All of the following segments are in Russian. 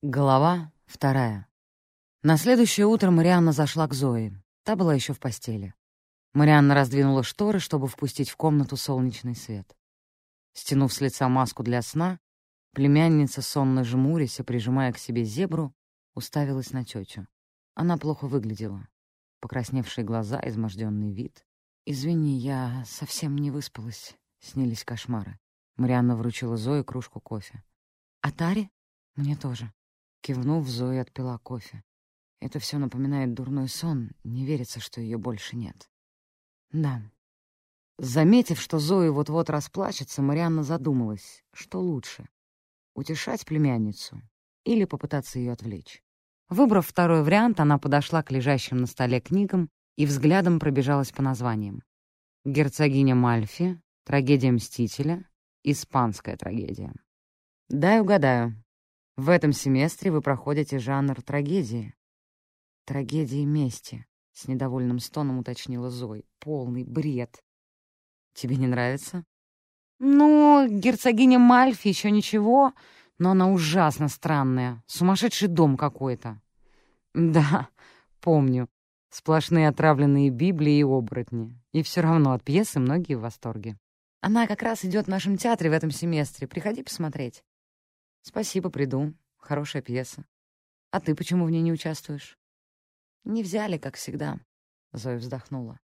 Глава вторая. На следующее утро Марианна зашла к Зое. Та была еще в постели. Марианна раздвинула шторы, чтобы впустить в комнату солнечный свет. Стянув с лица маску для сна, племянница, сонно жмурясь и прижимая к себе зебру, уставилась на тетю. Она плохо выглядела. Покрасневшие глаза, изможденный вид. «Извини, я совсем не выспалась», — снились кошмары. Марианна вручила Зое кружку кофе. «А Таре?» «Мне тоже». Кивнув, Зоя отпила кофе. Это все напоминает дурной сон, не верится, что ее больше нет. Да. Заметив, что Зоя вот-вот расплачется, Марианна задумалась, что лучше — утешать племянницу или попытаться ее отвлечь. Выбрав второй вариант, она подошла к лежащим на столе книгам и взглядом пробежалась по названиям. «Герцогиня Мальфи», «Трагедия Мстителя», «Испанская трагедия». «Дай угадаю, в этом семестре вы проходите жанр трагедии. Трагедии мести, — с недовольным стоном уточнила Зой. Полный бред. Тебе не нравится? Ну, герцогиня Мальфи еще ничего, но она ужасно странная. Сумасшедший дом какой-то. Да, помню. Сплошные отравленные Библии и оборотни. И все равно от пьесы многие в восторге. Она как раз идет в нашем театре в этом семестре. Приходи посмотреть. «Спасибо, приду. Хорошая пьеса. А ты почему в ней не участвуешь?» «Не взяли, как всегда», — Зоя вздохнула.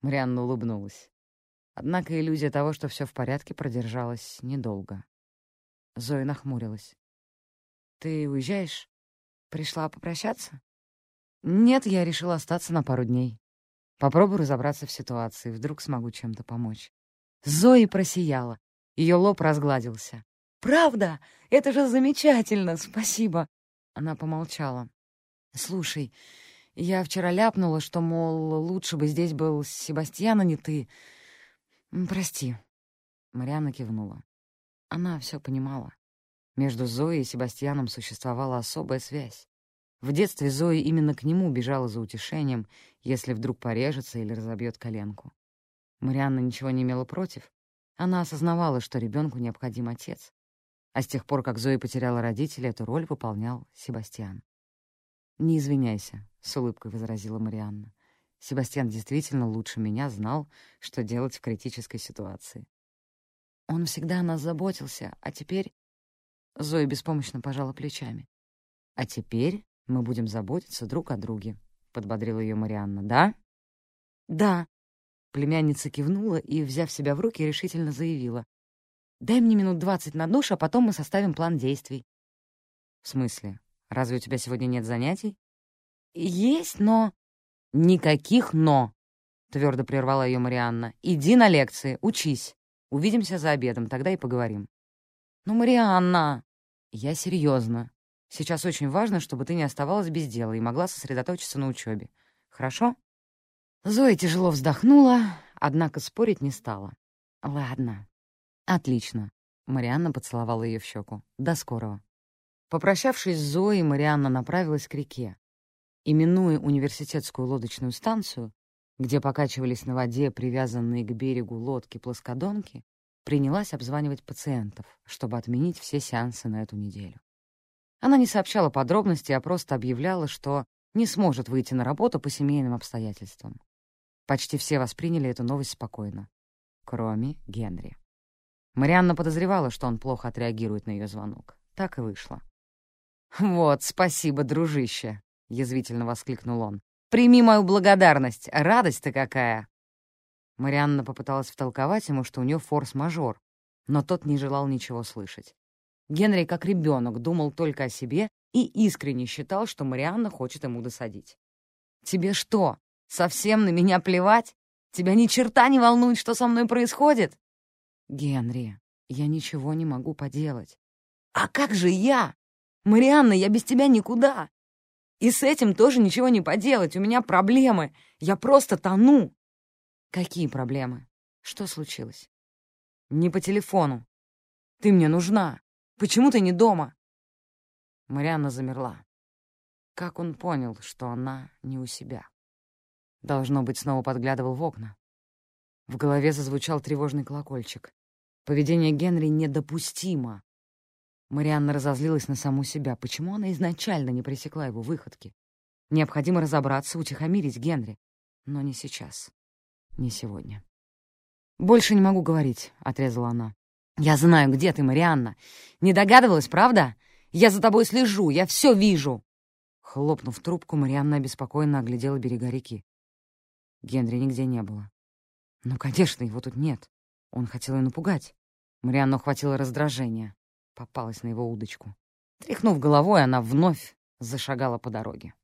Марианна улыбнулась. Однако иллюзия того, что все в порядке, продержалась недолго. Зоя нахмурилась. «Ты уезжаешь? Пришла попрощаться?» «Нет, я решила остаться на пару дней. Попробую разобраться в ситуации, вдруг смогу чем-то помочь». Зои просияла. Ее лоб разгладился. «Правда? Это же замечательно! Спасибо!» Она помолчала. «Слушай, я вчера ляпнула, что, мол, лучше бы здесь был Себастьян, а не ты. Прости». Марианна кивнула. Она все понимала. Между Зоей и Себастьяном существовала особая связь. В детстве Зоя именно к нему бежала за утешением, если вдруг порежется или разобьет коленку. Марианна ничего не имела против. Она осознавала, что ребенку необходим отец. А с тех пор, как Зоя потеряла родителей, эту роль выполнял Себастьян. «Не извиняйся», — с улыбкой возразила Марианна. «Себастьян действительно лучше меня знал, что делать в критической ситуации». «Он всегда о нас заботился, а теперь...» Зоя беспомощно пожала плечами. «А теперь мы будем заботиться друг о друге», — подбодрила ее Марианна. «Да?» «Да». Племянница кивнула и, взяв себя в руки, решительно заявила. Дай мне минут двадцать на душ, а потом мы составим план действий». «В смысле? Разве у тебя сегодня нет занятий?» «Есть, но...» «Никаких «но», — твердо прервала ее Марианна. «Иди на лекции, учись. Увидимся за обедом, тогда и поговорим». «Ну, Марианна...» «Я серьезно. Сейчас очень важно, чтобы ты не оставалась без дела и могла сосредоточиться на учебе. Хорошо?» Зоя тяжело вздохнула, однако спорить не стала. «Ладно, «Отлично». Марианна поцеловала ее в щеку. «До скорого». Попрощавшись с Зоей, Марианна направилась к реке. Именуя университетскую лодочную станцию, где покачивались на воде привязанные к берегу лодки-плоскодонки, принялась обзванивать пациентов, чтобы отменить все сеансы на эту неделю. Она не сообщала подробностей, а просто объявляла, что не сможет выйти на работу по семейным обстоятельствам. Почти все восприняли эту новость спокойно, кроме Генри. Марианна подозревала, что он плохо отреагирует на ее звонок. Так и вышло. «Вот, спасибо, дружище!» — язвительно воскликнул он. «Прими мою благодарность! Радость-то какая!» Марианна попыталась втолковать ему, что у нее форс-мажор, но тот не желал ничего слышать. Генри, как ребенок, думал только о себе и искренне считал, что Марианна хочет ему досадить. «Тебе что, совсем на меня плевать? Тебя ни черта не волнует, что со мной происходит?» «Генри, я ничего не могу поделать». «А как же я? Марианна, я без тебя никуда. И с этим тоже ничего не поделать, у меня проблемы. Я просто тону». «Какие проблемы? Что случилось?» «Не по телефону. Ты мне нужна. Почему ты не дома?» Марианна замерла. Как он понял, что она не у себя? Должно быть, снова подглядывал в окна. В голове зазвучал тревожный колокольчик. Поведение Генри недопустимо. Марианна разозлилась на саму себя. Почему она изначально не пресекла его выходки? Необходимо разобраться, утихомирить Генри. Но не сейчас. Не сегодня. «Больше не могу говорить», — отрезала она. «Я знаю, где ты, Марианна. Не догадывалась, правда? Я за тобой слежу, я все вижу!» Хлопнув трубку, Марианна обеспокоенно оглядела берега реки. Генри нигде не было. Ну, конечно, его тут нет. Он хотел ее напугать. Марианну охватило раздражение. Попалась на его удочку. Тряхнув головой, она вновь зашагала по дороге.